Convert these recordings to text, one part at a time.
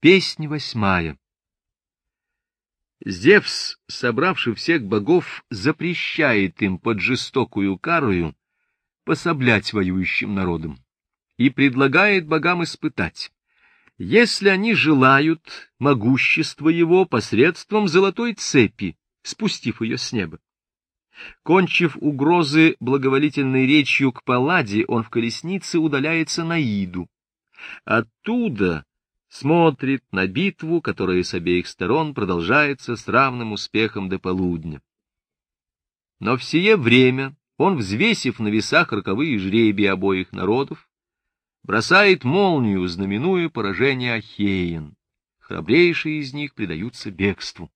Песнь восьмая. Зевс, собравший всех богов, запрещает им под жестокую карую пособлять воюющим народам и предлагает богам испытать, если они желают могущества его посредством золотой цепи, спустив ее с неба. Кончив угрозы благоволительной речью к Палладе, он в колеснице удаляется на Иду. Оттуда смотрит на битву, которая с обеих сторон продолжается с равным успехом до полудня. Но в сие время он, взвесив на весах роковые жребия обоих народов, бросает молнию, знаменуя поражение Ахеен. Храбрейшие из них предаются бегству.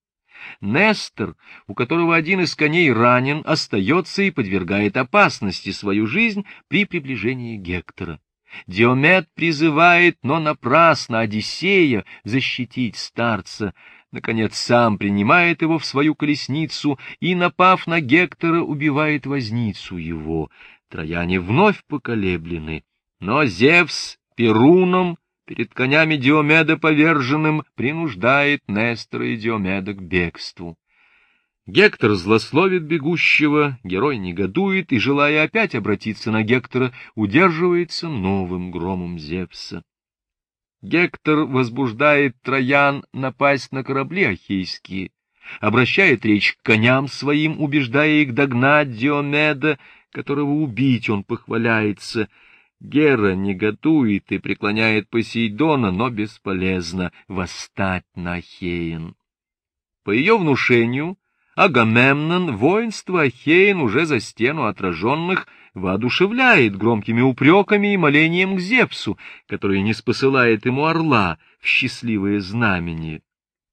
Нестор, у которого один из коней ранен, остается и подвергает опасности свою жизнь при приближении Гектора. Диомед призывает, но напрасно Одиссея защитить старца. Наконец сам принимает его в свою колесницу и, напав на Гектора, убивает возницу его. Трояне вновь поколеблены, но Зевс Перуном перед конями Диомеда поверженным принуждает Нестора и Диомеда к бегству. Гектор злословит бегущего, герой негодует и, желая опять обратиться на Гектора, удерживается новым громом Зевса. Гектор возбуждает Троян напасть на корабли ахейские, обращает речь к коням своим, убеждая их догнать Диомеда, которого убить он похваляется. Гера негодует и преклоняет Посейдона, но бесполезно восстать на Ахеин. По ее внушению, Агамемнон воинство Ахеин уже за стену отраженных воодушевляет громкими упреками и молением к Зевсу, который не спосылает ему орла в счастливое знамение.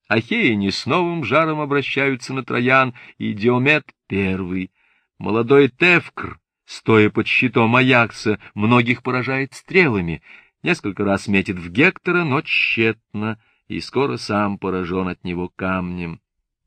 Ахеяне с новым жаром обращаются на Троян, и Диомет первый. Молодой Тевкр, стоя под щитом Аякса, многих поражает стрелами, несколько раз метит в Гектора, но тщетно, и скоро сам поражен от него камнем.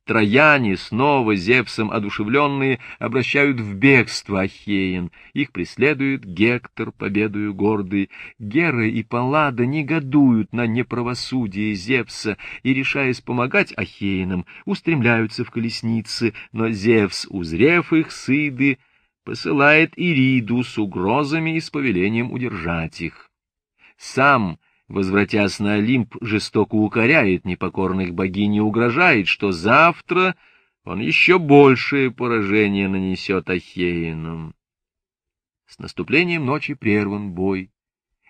Трояне, снова Зевсом одушевленные, обращают в бегство Ахеин. Их преследует Гектор, победою гордый. Гера и Паллада негодуют на неправосудие Зевса и, решаясь помогать Ахеинам, устремляются в колесницы, но Зевс, узрев их сыды, посылает Ириду с угрозами и с повелением удержать их. Сам возвратясь на Олимп, жестоко укоряет непокорных богинь и угрожает, что завтра он еще большее поражение нанесет Ахеинам. С наступлением ночи прерван бой.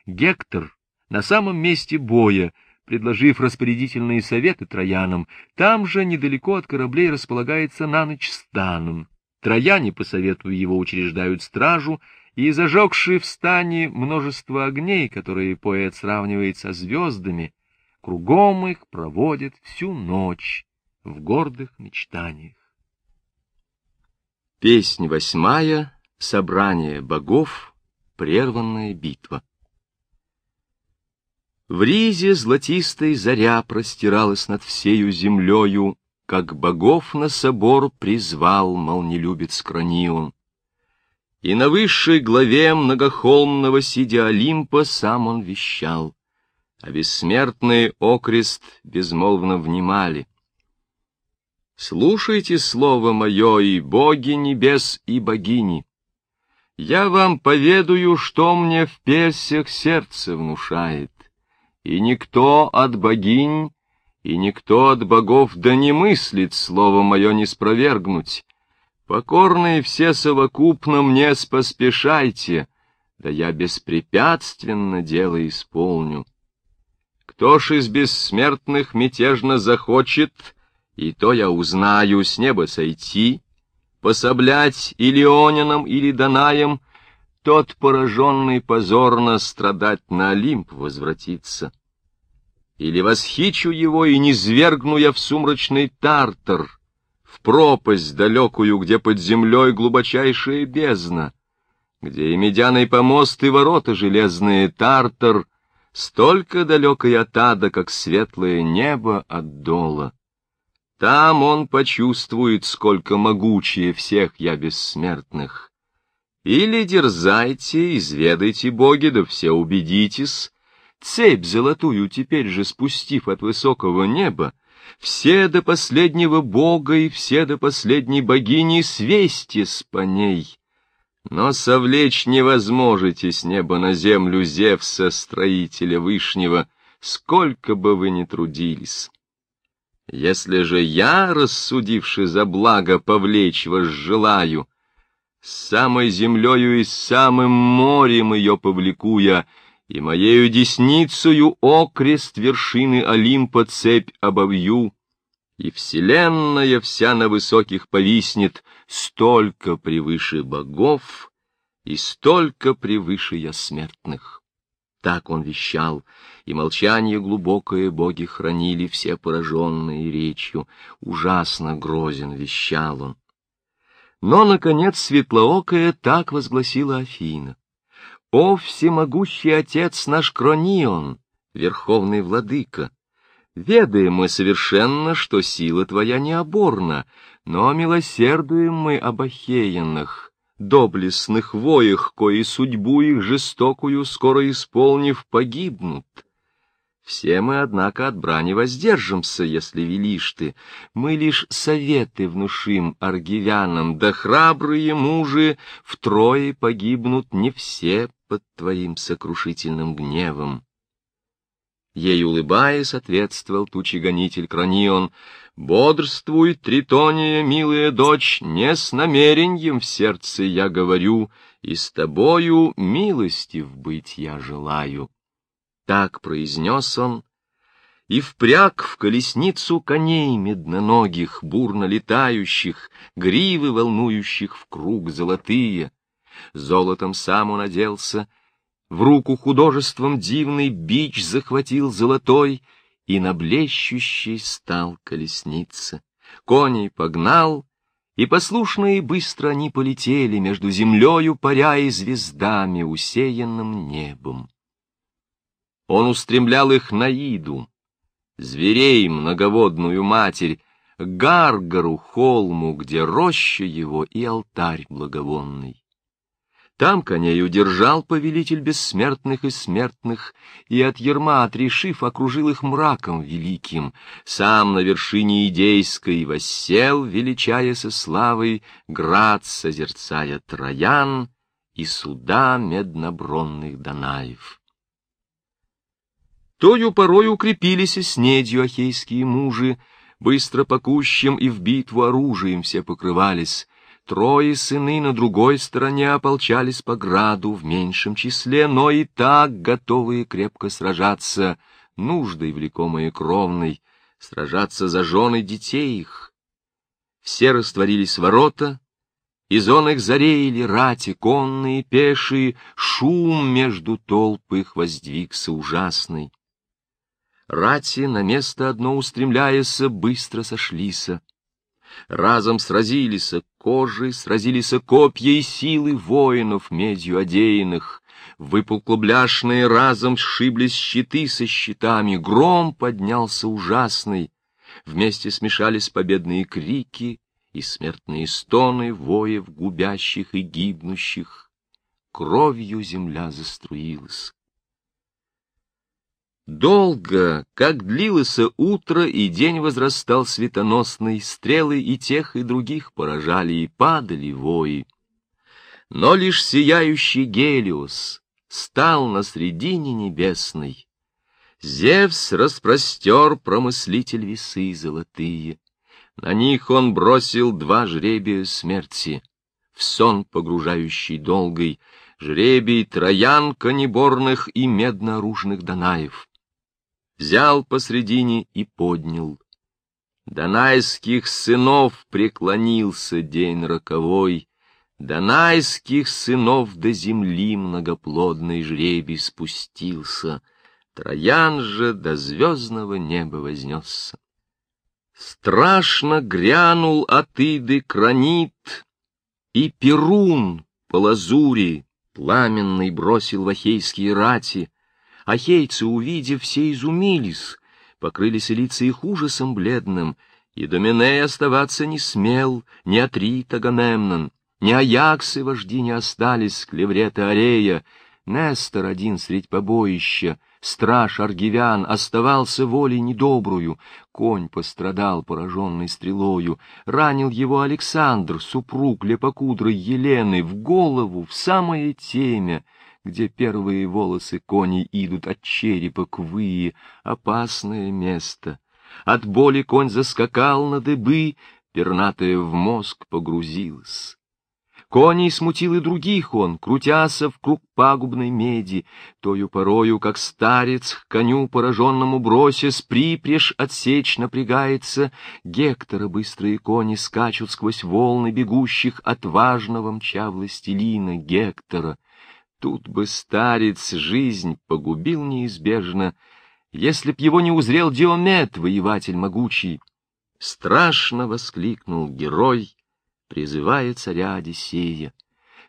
Гектор на самом месте боя, предложив распорядительные советы троянам, там же недалеко от кораблей располагается на ночь станом. Трояне по совету его учреждают стражу и зажегшие в стане множество огней, которые поэт сравнивает со звездами, кругом их проводит всю ночь в гордых мечтаниях. Песнь восьмая. Собрание богов. Прерванная битва. В ризе золотистой заря простиралась над всею землею, как богов на собор призвал молнелюбец Кранион. И на высшей главе многохолмного сидя Олимпа сам он вещал, а бессмертные окрест безмолвно внимали. Слушайте слово мое, и боги небес, и богини. Я вам поведаю, что мне в песях сердце внушает, и никто от богинь, и никто от богов да не мыслит слово мое не спровергнуть, Покорные все совокупно мне споспешайте, да я беспрепятственно дело исполню. Кто ж из бессмертных мятежно захочет, и то я узнаю с неба сойти, пособлять или Онинам, или Данаем, тот, пораженный позорно, страдать на Олимп возвратится. Или восхищу его и не свергну я в сумрачный тартар, в пропасть далекую, где под землей глубочайшая бездна, где и медяный помост, и ворота железные Тартар, столько далекой от ада, как светлое небо от дола. Там он почувствует, сколько могучее всех я бессмертных. Или дерзайте, изведайте боги, да все убедитесь, цепь золотую теперь же спустив от высокого неба, все до последнего бога и все до последней богини свести с по ней. Но совлечь невозможете с неба на землю Зевса, строителя Вышнего, сколько бы вы ни трудились. Если же я, рассудивши за благо, повлечь вас желаю, с самой землею и самым морем ее повлеку я, и моею десницею окрест вершины Олимпа цепь обовью, и вселенная вся на высоких повиснет, столько превыше богов и столько превыше я смертных. Так он вещал, и молчание глубокое боги хранили, все пораженные речью. Ужасно грозен вещал он. Но, наконец, светлоокая так возгласила Афина. «О, всемогущий отец наш Кронион, верховный владыка! Ведаем мы совершенно, что сила твоя необорна, но милосердуем мы об Ахеянах, доблестных воях, кои судьбу их жестокую, скоро исполнив, погибнут. Все мы, однако, от брани воздержимся, если велишь ты. Мы лишь советы внушим аргивянам, да храбрые мужи втрое погибнут не все под твоим сокрушительным гневом. Ей улыбаясь, ответствовал тучегонитель Кранион. «Бодрствуй, Тритония, милая дочь, не с намерением в сердце я говорю, и с тобою милостив быть я желаю». Так произнес он, и впряг в колесницу коней медноногих, бурно летающих, гривы волнующих в круг золотые. Золотом сам он оделся — в руку художеством дивный бич захватил золотой, и на блещущей стал колесница. Коней погнал, и послушные быстро они полетели между землею, паря и звездами, усеянным небом. Он устремлял их на Иду, зверей многоводную матерь, Гаргару, холму, где роща его и алтарь благовонный. Там коней удержал повелитель бессмертных и смертных, и от ерма отрешив, окружил их мраком великим. Сам на вершине идейской воссел, величая со славой, град созерцая Троян и суда меднобронных Данаев. Тою порой укрепились и снедью ахейские мужи, быстро покущим и в битву оружием все покрывались, Трое сыны на другой стороне ополчались по граду в меньшем числе, но и так готовые крепко сражаться, нуждой влекомые кровной, сражаться за жены детей их. Все растворились ворота, из он их зареяли рати, конные, пешие, шум между толп их воздвигся ужасный. Рати на место одно устремляясь, быстро сошлися. Разом сразились кожи, сразились копья и силы воинов медью одеянных. Выпукло-бляшные разом сшиблись щиты со щитами, гром поднялся ужасный. Вместе смешались победные крики и смертные стоны воев губящих и гибнущих. Кровью земля заструилась. Долго, как длилось утро, и день возрастал светоносный, стрелы и тех, и других поражали, и падали вои. Но лишь сияющий Гелиос стал на средине небесной. Зевс распростер промыслитель весы золотые. На них он бросил два жребия смерти, в сон погружающий долгой, жребий троян конеборных и медно-оружных Данаев взял посредине и поднял. Данайских сынов преклонился день роковой, Данайских сынов до земли многоплодный жребий спустился, Троян же до звездного неба вознесся. Страшно грянул от Иды кранит, И Перун по лазури пламенный бросил в ахейские рати, Ахейцы, увидев, все изумились, покрылись лица их ужасом бледным, и Доминей оставаться не смел, ни Атрит Агамемнон, ни Аяксы вожди не остались, клеврета Арея, Нестор один средь побоища, Страж аргивян оставался волей недобрую, конь пострадал, пораженный стрелою, ранил его Александр, супруг лепокудрой Елены, в голову, в самое темя, где первые волосы коней идут от черепа к вые, опасное место. От боли конь заскакал на дыбы, пернатая в мозг погрузилась. Коней смутил и других он, крутяся в круг пагубной меди, тою порою, как старец к коню пораженному бросясь, припрежь отсечь напрягается, Гектора быстрые кони скачут сквозь волны бегущих отважного мча властелина Гектора. Тут бы старец жизнь погубил неизбежно, если б его не узрел Диомет, воеватель могучий. Страшно воскликнул герой, призывая царя Одиссея.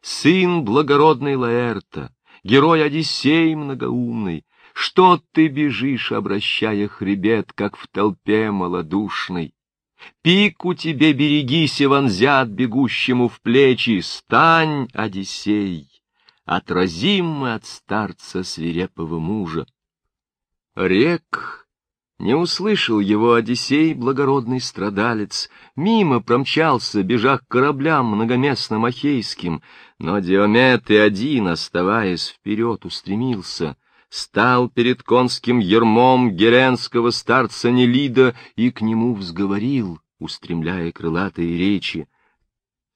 Сын благородный Лаэрта, герой Одиссей многоумный, что ты бежишь, обращая хребет, как в толпе малодушной? Пику тебе берегись и вонзят бегущему в плечи, стань, Одиссей, отразим мы от старца свирепого мужа. Рек не услышал его Одиссей, благородный страдалец, мимо промчался, бежа к кораблям многоместным ахейским, но Диомет и один, оставаясь вперед, устремился, стал перед конским ермом геренского старца Нелида и к нему взговорил, устремляя крылатые речи.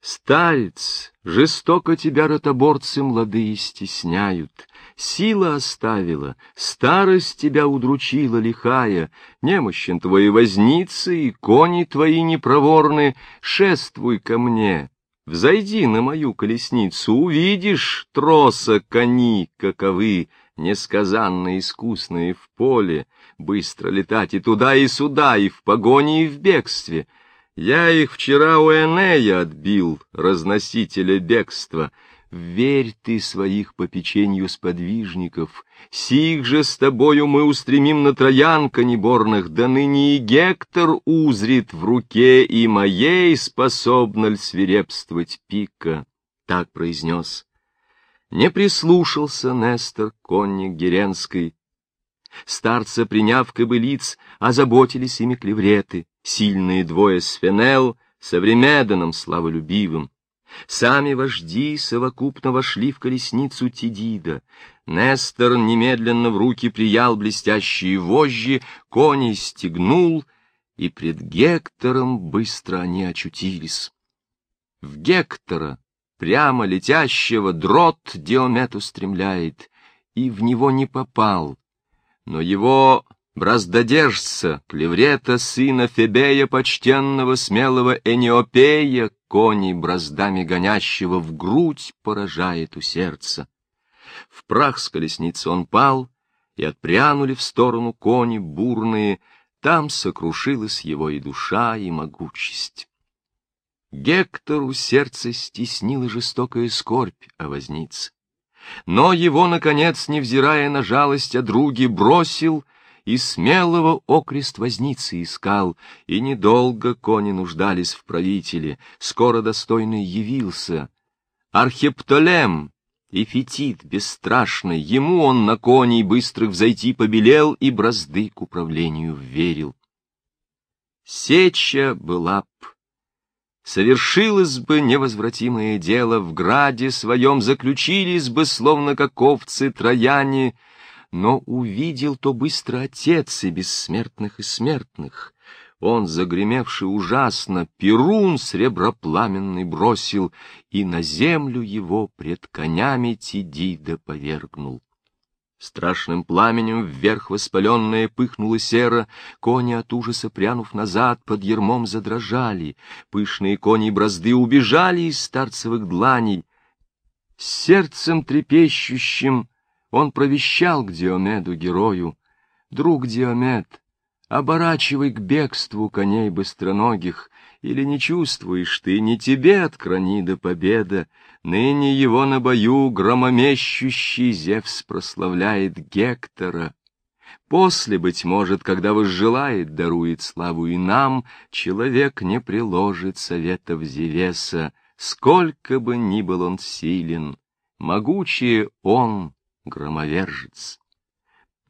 Старец, жестоко тебя ротоборцы младые стесняют, Сила оставила, старость тебя удручила лихая, немощен твои возницы и кони твои непроворны, шествуй ко мне, взойди на мою колесницу, увидишь троса кони каковы, несказанно искусные в поле, быстро летать и туда, и сюда, и в погоне, и в бегстве. Я их вчера у Энея отбил, разносителя бегства, — Верь ты своих попечению сподвижников, сих же с тобою мы устремим на троян конеборных, да ныне и Гектор узрит в руке, и моей способна ль свирепствовать пика, — так произнес. Не прислушался Нестор, конник Геренской. Старца, приняв кобылиц, озаботились ими клевреты, сильные двое с Фенел, современным славолюбивым. Сами вожди совокупно вошли в колесницу Тидида. Нестор немедленно в руки приял блестящие вожжи, коней стегнул, и пред Гектором быстро они очутились. В Гектора, прямо летящего, дрот Диомет устремляет, и в него не попал, но его браздодержца, клеврета сына Фебея, почтенного смелого Эниопея, коней браздами гонящего в грудь поражает у сердца. В прах с колесницы он пал, и отпрянули в сторону кони бурные, там сокрушилась его и душа, и могучесть. Гектору сердце стеснила жестокая скорбь о вознице. Но его, наконец, невзирая на жалость о друге, бросил — и смелого окрест возницы искал, и недолго кони нуждались в правителе, скоро достойный явился. Архептолем, и Фетит бесстрашный, ему он на коней быстрых взойти побелел и бразды к управлению верил. Сеча была б совершилось бы невозвратимое дело, в граде своем заключились бы, словно как овцы трояне, но увидел то быстро отец и бессмертных и смертных. Он, загремевший ужасно, перун сребропламенный бросил, и на землю его пред конями Тидида повергнул. Страшным пламенем вверх воспаленная пыхнула сера, кони от ужаса прянув назад, под ермом задрожали, пышные кони бразды убежали из старцевых дланей. Сердцем трепещущим он провещал к Диомеду герою, «Друг Диомед, оборачивай к бегству коней быстроногих, или не чувствуешь ты, не тебе от кранида победа, ныне его на бою громомещущий Зевс прославляет Гектора. После, быть может, когда возжелает, дарует славу и нам, человек не приложит советов Зевеса, сколько бы ни был он силен, могучее он, громовержец.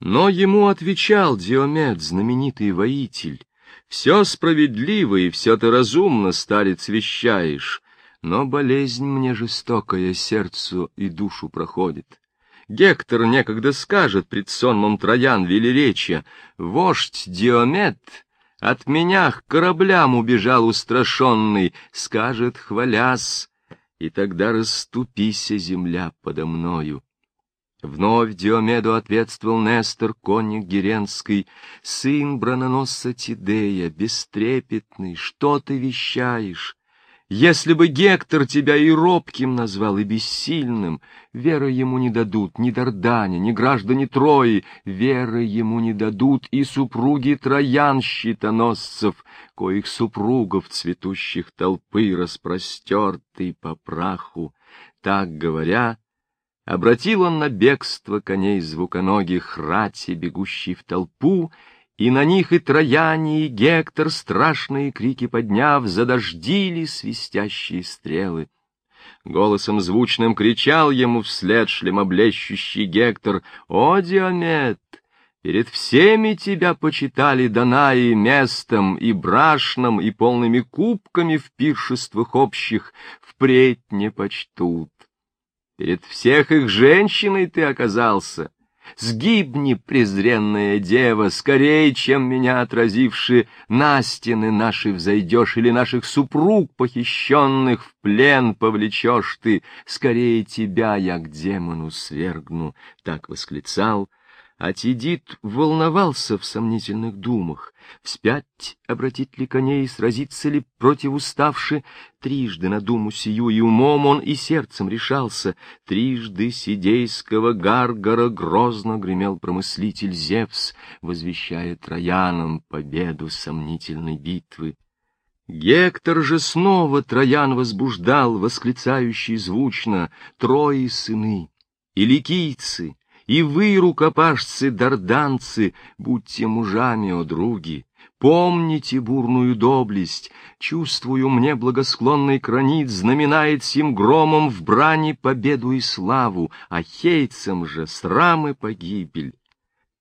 Но ему отвечал Диомед, знаменитый воитель, «Все справедливо и все ты разумно, старец, вещаешь, но болезнь мне жестокая сердцу и душу проходит. Гектор некогда скажет пред сонмом Троян велеречия, «Вождь Диомед от меня к кораблям убежал устрашенный, скажет, хвалясь, и тогда расступися земля подо мною. Вновь Диомеду ответствовал Нестор, конник Геренский, сын брононосца Тидея, бестрепетный, что ты вещаешь? Если бы Гектор тебя и робким назвал, и бессильным, веры ему не дадут ни Дардане, ни граждане Трои, веры ему не дадут и супруги Троян щитоносцев, коих супругов цветущих толпы распростертый по праху. Так говоря, обратил он на бегство коней звуконогих рати, бегущий в толпу, и на них и Трояне, и Гектор, страшные крики подняв, задождили свистящие стрелы. Голосом звучным кричал ему вслед шлемоблещущий Гектор, «О, Диомет, перед всеми тебя почитали Данаи местом и брашным, и полными кубками в пиршествах общих, впредь не почтут. Перед всех их женщиной ты оказался, Сгибни, презренная дева, скорей, чем меня отразивши, на стены наши взойдешь или наших супруг похищенных в плен повлечешь ты, скорее тебя я к демону свергну, — так восклицал а Тидит волновался в сомнительных думах, вспять обратить ли коней, сразиться ли против уставши. Трижды на думу сию и умом он и сердцем решался. Трижды сидейского гаргара грозно гремел промыслитель Зевс, возвещая троянам победу сомнительной битвы. Гектор же снова Троян возбуждал, восклицающий звучно, «Трои сыны, и ликийцы, и вы, рукопашцы, дарданцы, будьте мужами, о други, помните бурную доблесть, чувствую мне благосклонный кранит, знаменает сим громом в брани победу и славу, а хейцам же срамы погибель.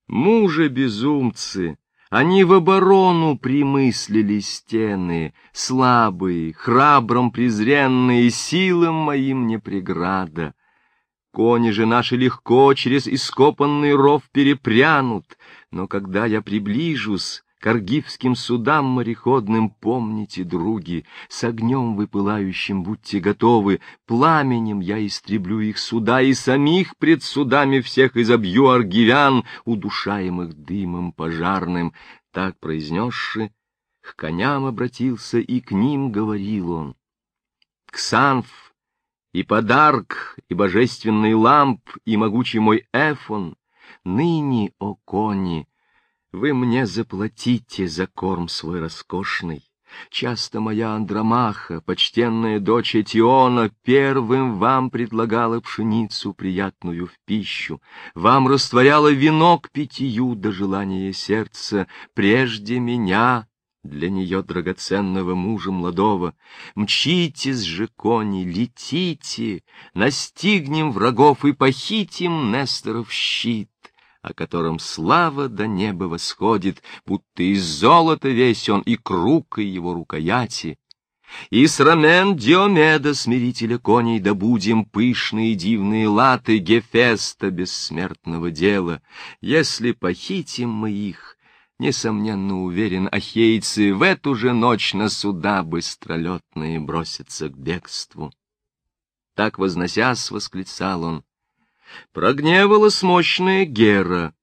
Мужи безумцы, они в оборону примыслили стены, слабые, храбром презренные, силам моим не преграда. Кони же наши легко через ископанный ров перепрянут, но когда я приближусь к аргивским судам мореходным, помните, други, с огнем выпылающим будьте готовы, пламенем я истреблю их суда и самих пред судами всех изобью аргивян, удушаемых дымом пожарным. Так произнесши, к коням обратился и к ним говорил он. Ксанф, и подарок, и божественный ламп, и могучий мой эфон, ныне, о кони, вы мне заплатите за корм свой роскошный. Часто моя Андромаха, почтенная дочь Этиона, первым вам предлагала пшеницу приятную в пищу, вам растворяла венок питью до желания сердца, прежде меня, для нее драгоценного мужа молодого. Мчитесь же, кони, летите, настигнем врагов и похитим Несторов щит, о котором слава до неба восходит, будто из золота весь он и круг, и его рукояти. И с рамен Диомеда, смирителя коней, добудем пышные дивные латы Гефеста бессмертного дела. Если похитим мы их, Несомненно уверен, ахейцы в эту же ночь на суда быстролетные бросятся к бегству. Так, возносясь, восклицал он. Прогневалась мощная Гера,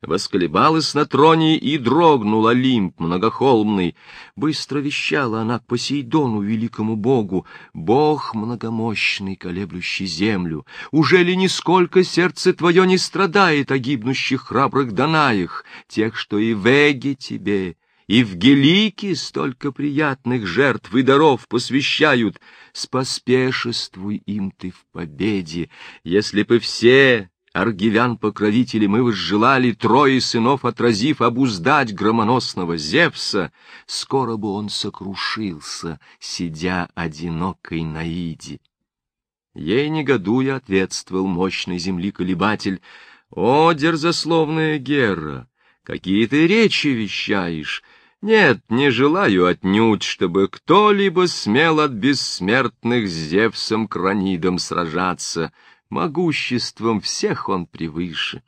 Восколебалась на троне и дрогнул Олимп многохолмный. Быстро вещала она Посейдону, великому богу, Бог многомощный, колеблющий землю. Уже ли нисколько сердце твое не страдает о гибнущих храбрых Данаях, тех, что и в Эге тебе, и в Гелике столько приятных жертв и даров посвящают, споспешествуй им ты в победе, если бы все аргивян-покровители, мы возжелали, трое сынов отразив, обуздать громоносного Зевса, скоро бы он сокрушился, сидя одинокой на Иде. Ей негодуя ответствовал мощный земли колебатель, О, дерзословная Гера, какие ты речи вещаешь! Нет, не желаю отнюдь, чтобы кто-либо смел от бессмертных с Зевсом Кранидом сражаться. Могуществом всех он превыше.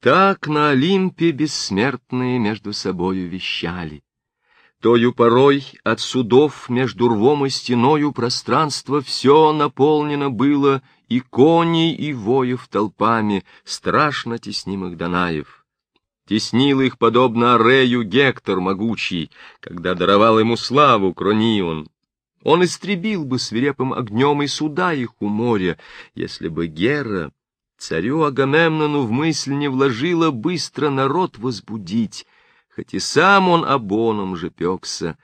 Так на Олимпе бессмертные между собою вещали. Тою порой от судов между рвом и стеною пространство все наполнено было и коней, и воев толпами, страшно теснимых Данаев. Теснил их, подобно Арею, Гектор могучий, когда даровал ему славу Кронион. Он истребил бы свирепым огнем и суда их у моря, если бы Гера царю Агамемнону в мысль не вложила быстро народ возбудить, хоть и сам он обоном же пекся.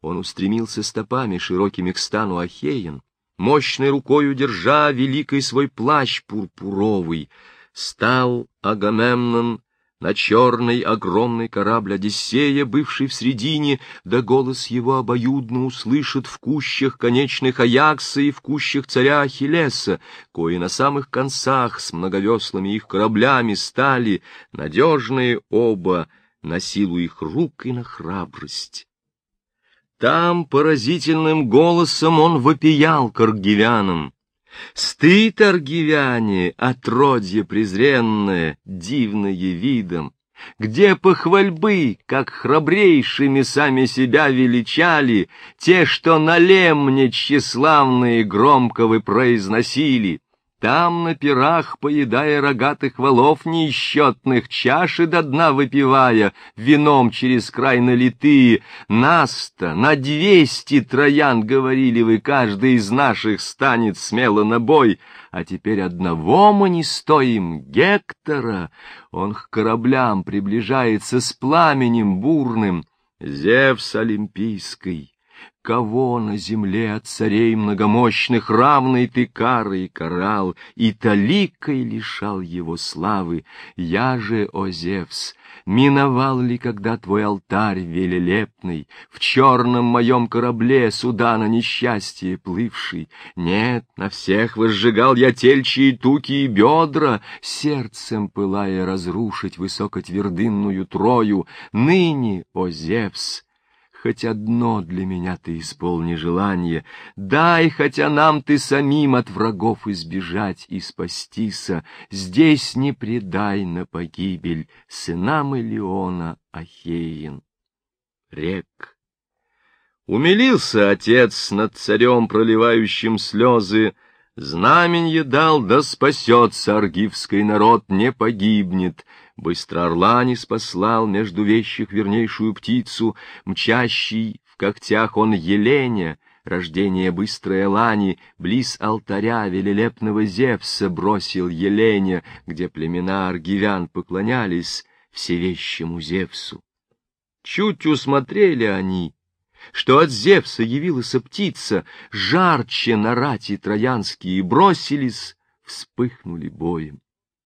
Он устремился стопами широкими к стану Ахеян, мощной рукою держа великий свой плащ пурпуровый. Стал Агамемнон на черный огромный корабль Одиссея, бывший в средине, да голос его обоюдно услышит в кущах конечных Аякса и в кущах царя Ахиллеса, кои на самых концах с многовеслыми их кораблями стали, надежные оба, на силу их рук и на храбрость. Там поразительным голосом он вопиял к аргивянам. Стыд, аргивяне, отродье презренное, дивное видом, где похвальбы, как храбрейшими сами себя величали, те, что на лемне тщеславные громко вы произносили, там, на пирах, поедая рогатых валов неисчетных, чаши до дна выпивая, вином через край налитые, нас-то на двести троян, говорили вы, каждый из наших станет смело на бой, а теперь одного мы не стоим, Гектора. Он к кораблям приближается с пламенем бурным, Зевс Олимпийский Кого на земле от царей многомощных равный ты карой карал, и таликой лишал его славы? Я же, о Зевс, миновал ли когда твой алтарь велелепный, в черном моем корабле суда на несчастье плывший? Нет, на всех возжигал я тельчие туки и бедра, сердцем пылая разрушить высокотвердынную трою. Ныне, о Зевс, хоть одно для меня ты исполни желание, дай, хотя нам ты самим от врагов избежать и спастися, здесь не предай на погибель сынам Илеона Ахеин. Рек. Умилился отец над царем, проливающим слезы, Знаменье дал, да спасется аргивский народ, не погибнет. Быстро орла не спаслал между вещих вернейшую птицу, мчащий в когтях он еленя, рождение быстрой лани, близ алтаря велелепного Зевса бросил еленя, где племена аргивян поклонялись всевещему Зевсу. Чуть усмотрели они, что от Зевса явилась птица, жарче на рати троянские бросились, вспыхнули боем.